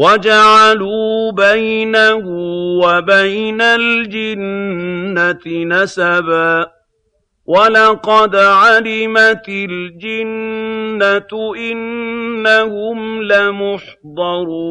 وَجَعَلُوا بَيْنَهُ وَبَيْنَ الْجِنَّةِ نَسَبًا ۚ. وَلَقَدْ عَلِمَتِ الْجِنَّةُ إِنَّهُمْ لَمُحْضَرُونَ